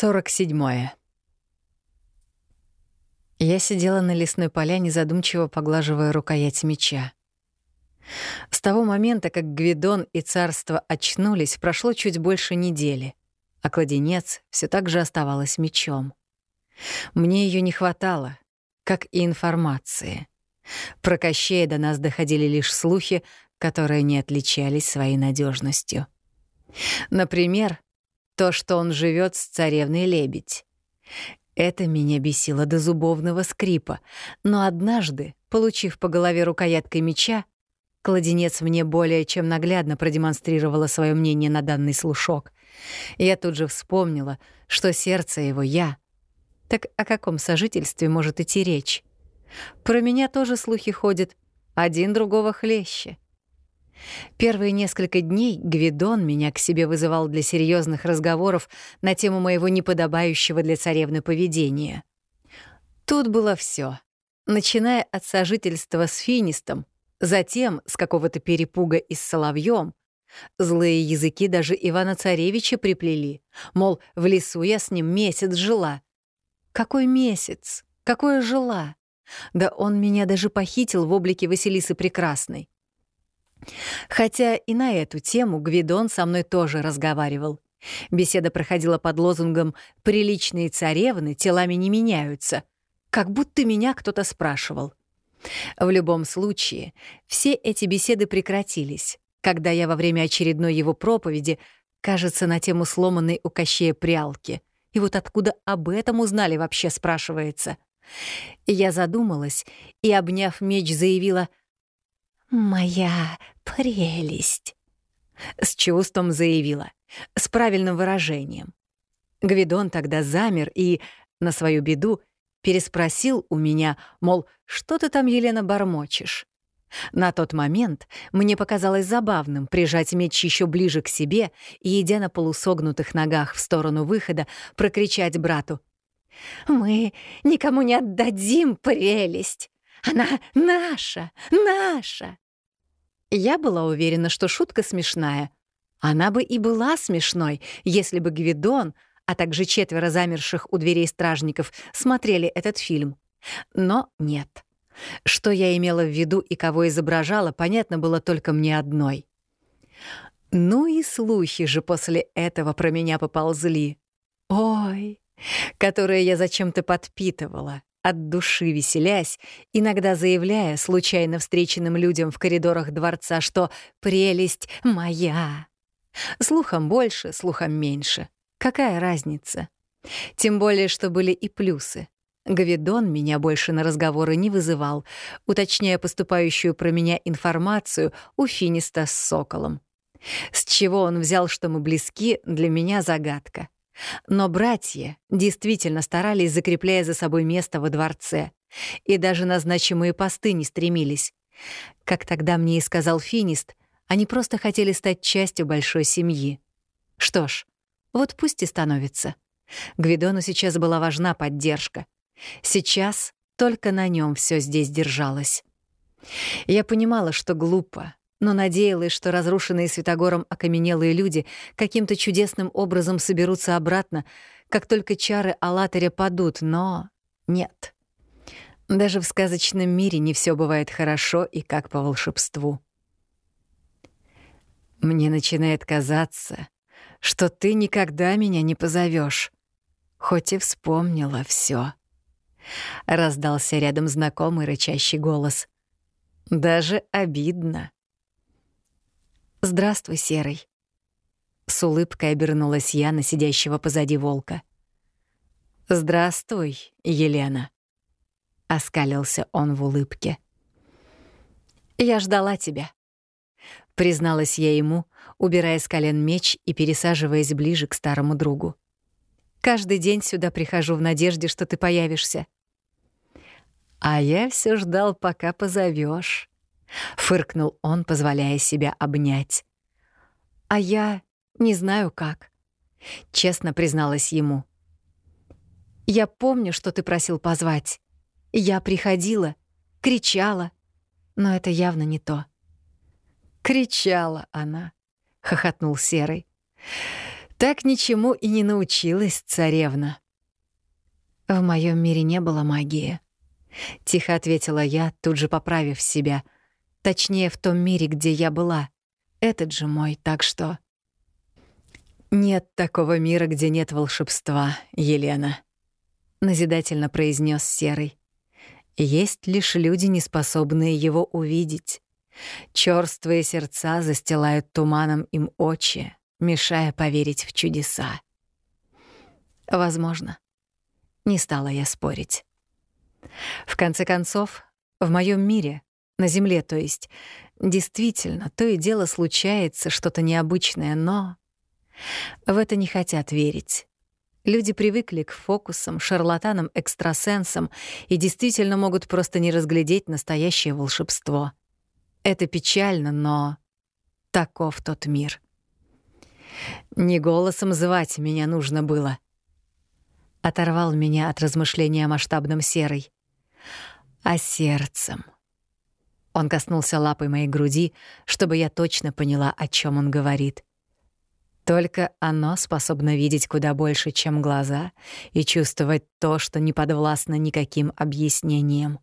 47. Я сидела на лесной поляне, задумчиво поглаживая рукоять меча. С того момента, как Гвидон и царство очнулись, прошло чуть больше недели, а кладенец все так же оставалась мечом. Мне ее не хватало, как и информации. Про Кощея до нас доходили лишь слухи, которые не отличались своей надежностью. Например, то, что он живет с царевной лебедь. Это меня бесило до зубовного скрипа, но однажды, получив по голове рукояткой меча, кладенец мне более чем наглядно продемонстрировала свое мнение на данный слушок. Я тут же вспомнила, что сердце его я. Так о каком сожительстве может идти речь? Про меня тоже слухи ходят, один другого хлеще. Первые несколько дней Гвидон меня к себе вызывал для серьезных разговоров на тему моего неподобающего для царевны поведения. Тут было все, начиная от сожительства с финистом, затем с какого-то перепуга и с соловьем. Злые языки даже Ивана Царевича приплели, мол, в лесу я с ним месяц жила. Какой месяц? Какое жила? Да он меня даже похитил в облике Василисы Прекрасной. Хотя и на эту тему Гвидон со мной тоже разговаривал. Беседа проходила под лозунгом «Приличные царевны телами не меняются», как будто меня кто-то спрашивал. В любом случае, все эти беседы прекратились, когда я во время очередной его проповеди, кажется, на тему сломанной у Кощея прялки. И вот откуда об этом узнали вообще, спрашивается. Я задумалась и, обняв меч, заявила «Моя прелесть!» С чувством заявила, с правильным выражением. Гвидон тогда замер и, на свою беду, переспросил у меня, мол, что ты там, Елена, бормочешь? На тот момент мне показалось забавным прижать меч еще ближе к себе и, идя на полусогнутых ногах в сторону выхода, прокричать брату. «Мы никому не отдадим прелесть! Она наша, наша!» Я была уверена, что шутка смешная. Она бы и была смешной, если бы Гвидон, а также четверо замерших у дверей стражников смотрели этот фильм. Но нет. Что я имела в виду и кого изображала, понятно было только мне одной. Ну и слухи же после этого про меня поползли. Ой, которые я зачем-то подпитывала от души веселясь, иногда заявляя случайно встреченным людям в коридорах дворца, что «прелесть моя». Слухом больше, слухом меньше. Какая разница? Тем более, что были и плюсы. Гавидон меня больше на разговоры не вызывал, уточняя поступающую про меня информацию у Финиста с Соколом. С чего он взял, что мы близки, для меня загадка. Но братья действительно старались, закрепляя за собой место во дворце, и даже на значимые посты не стремились. Как тогда мне и сказал Финист, они просто хотели стать частью большой семьи. Что ж, вот пусть и становится. Гвидону сейчас была важна поддержка. Сейчас только на нем все здесь держалось. Я понимала, что глупо, но надеялась, что разрушенные Святогором окаменелые люди каким-то чудесным образом соберутся обратно, как только чары Аллатаря падут, но нет. Даже в сказочном мире не все бывает хорошо и как по волшебству. Мне начинает казаться, что ты никогда меня не позовешь, хоть и вспомнила все. Раздался рядом знакомый рычащий голос. Даже обидно. «Здравствуй, Серый». С улыбкой обернулась я на сидящего позади волка. «Здравствуй, Елена», — оскалился он в улыбке. «Я ждала тебя», — призналась я ему, убирая с колен меч и пересаживаясь ближе к старому другу. «Каждый день сюда прихожу в надежде, что ты появишься». «А я все ждал, пока позовешь. — фыркнул он, позволяя себя обнять. «А я не знаю как», — честно призналась ему. «Я помню, что ты просил позвать. Я приходила, кричала, но это явно не то». «Кричала она», — хохотнул Серый. Так ничему и не научилась царевна. В моем мире не было магии. Тихо ответила я, тут же поправив себя. Точнее, в том мире, где я была. Этот же мой, так что... «Нет такого мира, где нет волшебства, Елена», — назидательно произнес Серый. «Есть лишь люди, неспособные его увидеть. Чёрствые сердца застилают туманом им очи, мешая поверить в чудеса. Возможно. Не стала я спорить. В конце концов, в моем мире, на Земле, то есть, действительно, то и дело случается что-то необычное, но в это не хотят верить. Люди привыкли к фокусам, шарлатанам, экстрасенсам и действительно могут просто не разглядеть настоящее волшебство. Это печально, но таков тот мир. Не голосом звать меня нужно было. Оторвал меня от размышления о масштабном серой. А сердцем. Он коснулся лапой моей груди, чтобы я точно поняла, о чем он говорит. Только оно способно видеть куда больше, чем глаза, и чувствовать то, что не подвластно никаким объяснениям.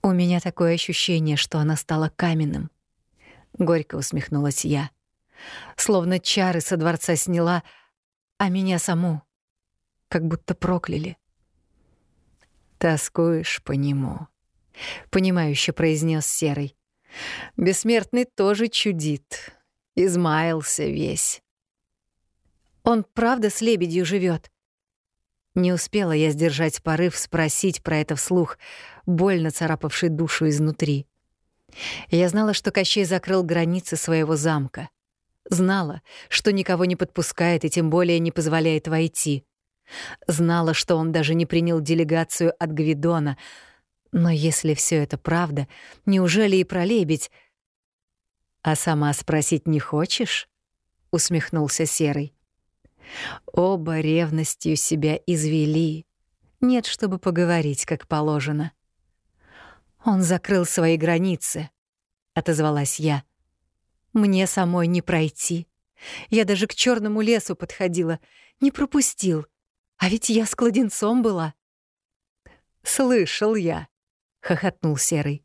У меня такое ощущение, что она стала каменным. Горько усмехнулась я. Словно чары со дворца сняла, а меня саму как будто прокляли. «Тоскуешь по нему», — понимающе произнес Серый. «Бессмертный тоже чудит, измаялся весь. Он правда с лебедью живет? Не успела я сдержать порыв спросить про это вслух, больно царапавший душу изнутри. Я знала, что Кощей закрыл границы своего замка. Знала, что никого не подпускает и тем более не позволяет войти. Знала, что он даже не принял делегацию от Гвидона. Но если все это правда, неужели и про лебедь «А сама спросить не хочешь?» — усмехнулся Серый. «Оба ревностью себя извели. Нет, чтобы поговорить, как положено». «Он закрыл свои границы», — отозвалась я. «Мне самой не пройти. Я даже к черному лесу подходила, не пропустил. А ведь я с кладенцом была». «Слышал я», — хохотнул Серый.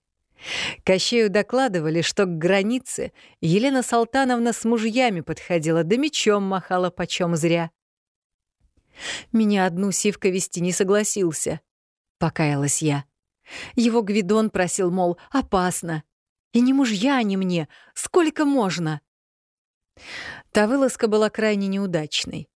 Кощею докладывали, что к границе Елена Салтановна с мужьями подходила, да мечом махала почем зря. «Меня одну Сивка вести не согласился», — покаялась я. Его Гвидон просил, мол, опасно. И не мужья они мне, сколько можно? Та вылазка была крайне неудачной.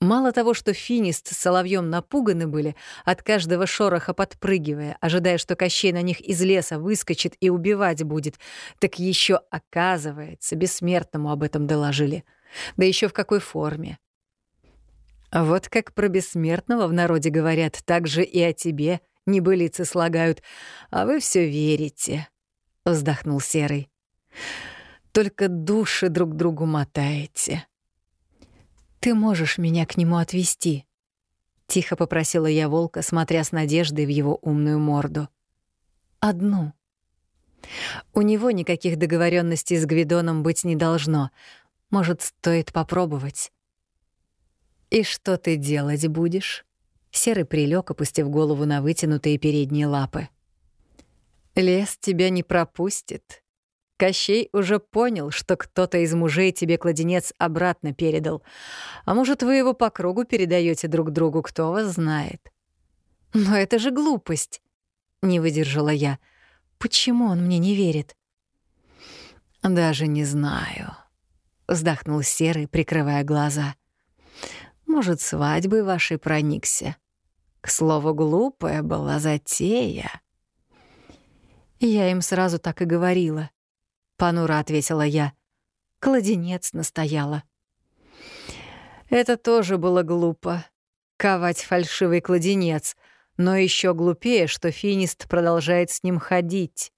Мало того, что Финист с Соловьем напуганы были, от каждого шороха подпрыгивая, ожидая, что Кощей на них из леса выскочит и убивать будет, так еще оказывается, бессмертному об этом доложили. Да еще в какой форме. Вот как про бессмертного в народе говорят, так же и о тебе небылицы слагают, а вы все верите, — вздохнул Серый. Только души друг другу мотаете. «Ты можешь меня к нему отвезти?» — тихо попросила я волка, смотря с надеждой в его умную морду. «Одну». У него никаких договоренностей с Гвидоном быть не должно. Может, стоит попробовать. «И что ты делать будешь?» Серый прилег, опустив голову на вытянутые передние лапы. «Лес тебя не пропустит», Кощей уже понял, что кто-то из мужей тебе кладенец обратно передал. А может, вы его по кругу передаете друг другу, кто вас знает. Но это же глупость, не выдержала я. Почему он мне не верит? Даже не знаю, вздохнул Серый, прикрывая глаза. Может, свадьбы вашей проникся. К слову, глупая была затея. Я им сразу так и говорила. Понуро ответила я. Кладенец настояла. Это тоже было глупо. Ковать фальшивый кладенец. Но еще глупее, что финист продолжает с ним ходить.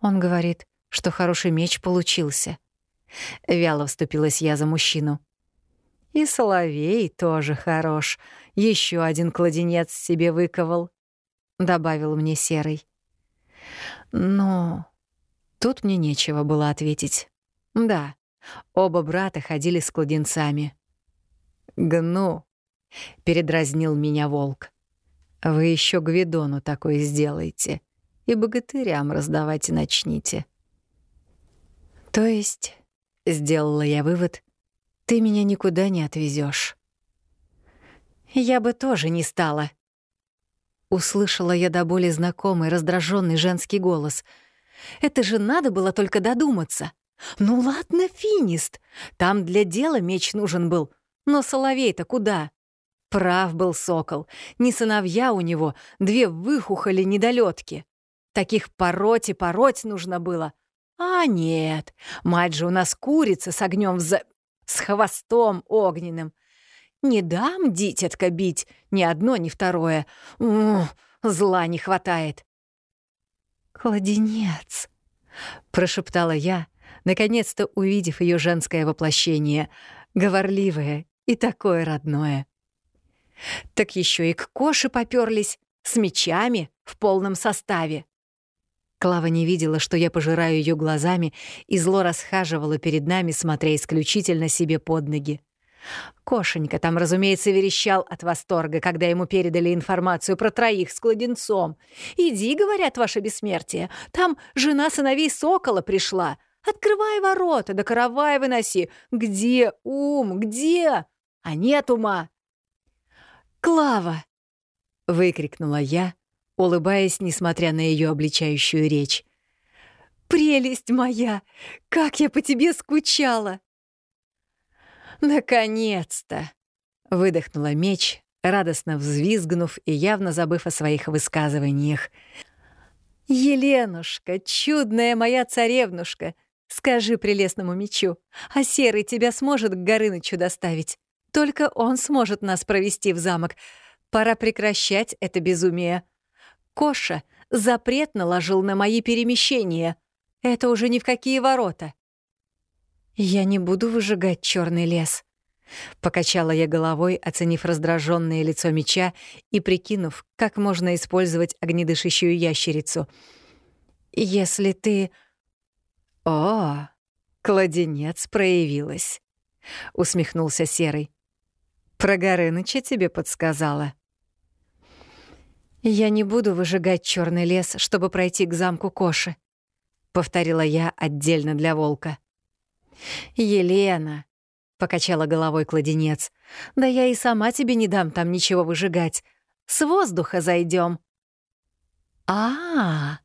Он говорит, что хороший меч получился. Вяло вступилась я за мужчину. И Соловей тоже хорош. Еще один кладенец себе выковал, добавил мне серый. Но Тут мне нечего было ответить. Да, Оба брата ходили с кладенцами. «Гну!» — передразнил меня волк. «Вы еще Гвидону такое сделаете, и богатырям раздавать начните». «То есть...» — сделала я вывод — «ты меня никуда не отвезешь. «Я бы тоже не стала». Услышала я до боли знакомый, раздраженный женский голос. «Это же надо было только додуматься. Ну ладно, финист. Там для дела меч нужен был. Но соловей-то куда?» Прав был сокол. Не сыновья у него, две выхухоли недолетки. Таких пороть и пороть нужно было. А нет, мать же у нас курица с огнем за... с хвостом огненным. Не дам, дитятка, бить, ни одно, ни второе. Ух, зла не хватает. «Кладенец», — прошептала я, наконец-то увидев ее женское воплощение, говорливое и такое родное. Так еще и к Коше поперлись, с мечами, в полном составе. Клава не видела, что я пожираю ее глазами, и зло расхаживала перед нами, смотря исключительно себе под ноги. Кошенька там, разумеется, верещал от восторга, когда ему передали информацию про троих с кладенцом. «Иди, — говорят, — ваше бессмертие, там жена сыновей Сокола пришла. Открывай ворота, да каравай выноси. Где ум, где? А нет ума!» «Клава!» — выкрикнула я, улыбаясь, несмотря на ее обличающую речь. «Прелесть моя! Как я по тебе скучала!» «Наконец-то!» — выдохнула меч, радостно взвизгнув и явно забыв о своих высказываниях. «Еленушка, чудная моя царевнушка, скажи прелестному мечу, а Серый тебя сможет к Горынычу доставить? Только он сможет нас провести в замок. Пора прекращать это безумие. Коша запрет наложил на мои перемещения. Это уже ни в какие ворота. «Я не буду выжигать черный лес», — покачала я головой, оценив раздраженное лицо меча и прикинув, как можно использовать огнедышащую ящерицу. «Если ты...» «О, кладенец проявилась», — усмехнулся Серый. «Про Горыныча тебе подсказала». «Я не буду выжигать черный лес, чтобы пройти к замку Коши», — повторила я отдельно для волка. «Елена», — покачала головой кладенец, — «да я и сама тебе не дам там ничего выжигать. С воздуха зайдем. «А-а-а»,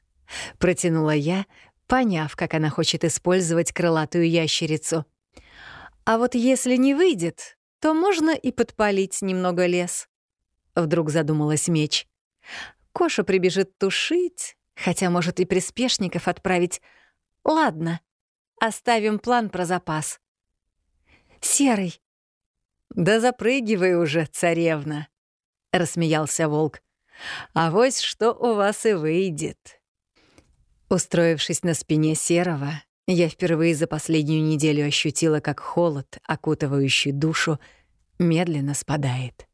протянула я, поняв, как она хочет использовать крылатую ящерицу. «А вот если не выйдет, то можно и подпалить немного лес», — вдруг задумалась меч. «Коша прибежит тушить, хотя может и приспешников отправить. Ладно, Оставим план про запас. Серый. Да запрыгивай уже, царевна, рассмеялся волк. А вось что у вас и выйдет. Устроившись на спине серого, я впервые за последнюю неделю ощутила, как холод, окутывающий душу, медленно спадает.